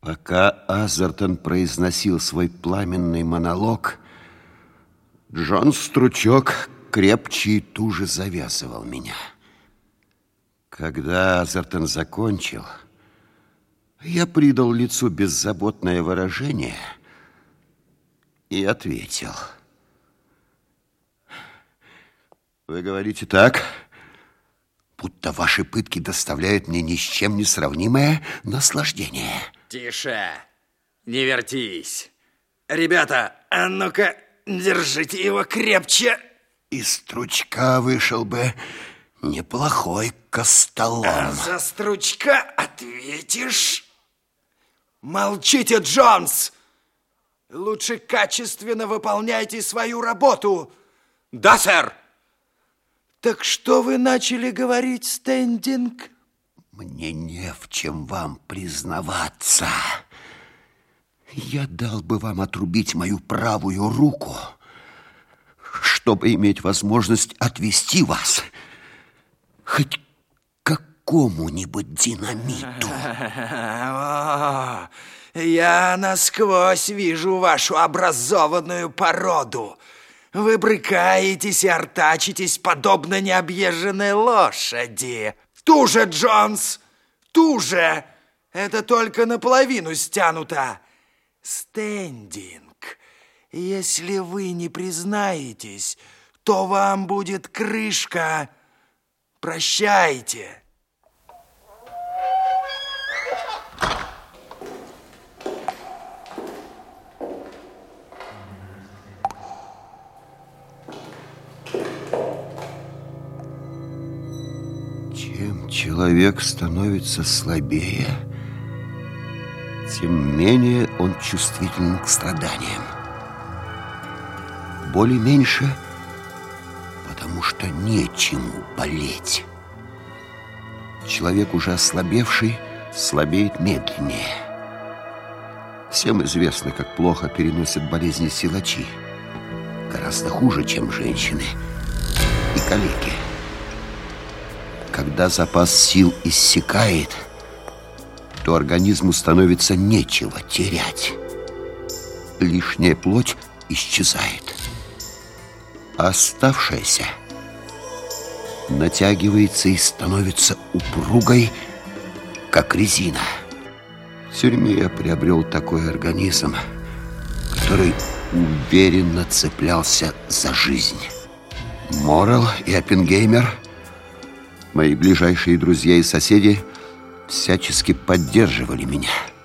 Пока Азертон произносил свой пламенный монолог, Джон Стручок крепче и туже завязывал меня. Когда Азертон закончил, я придал лицу беззаботное выражение и ответил. Вы говорите так, будто ваши пытки доставляют мне ни с чем не сравнимое наслаждение. Тише, не вертись. Ребята, а ну-ка, держите его крепче. Из стручка вышел бы неплохой костолом. А за стручка ответишь? Молчите, Джонс! Лучше качественно выполняйте свою работу. Да, сэр. Так что вы начали говорить, Стендинг? Мне не в чем вам признаваться. Я дал бы вам отрубить мою правую руку, чтобы иметь возможность отвести вас хоть какому-нибудь динамиту. Я насквозь вижу вашу образованную породу. Вы брыкаетесь и артачитесь, подобно необъезженной лошади. Туже, Джонс, туже. Это только наполовину стянуто. Стендинг. Если вы не признаетесь, то вам будет крышка. Прощайте. Человек становится слабее, тем менее он чувствителен к страданиям. Боли меньше, потому что нечему болеть. Человек, уже ослабевший, слабеет медленнее. Всем известно, как плохо переносят болезни силачи. Гораздо хуже, чем женщины и калеки. Когда запас сил иссякает, то организму становится нечего терять. Лишняя плоть исчезает. А оставшаяся натягивается и становится упругой, как резина. В тюрьме я приобрел такой организм, который уверенно цеплялся за жизнь. Морел и Оппенгеймер – Мои ближайшие друзья и соседи всячески поддерживали меня –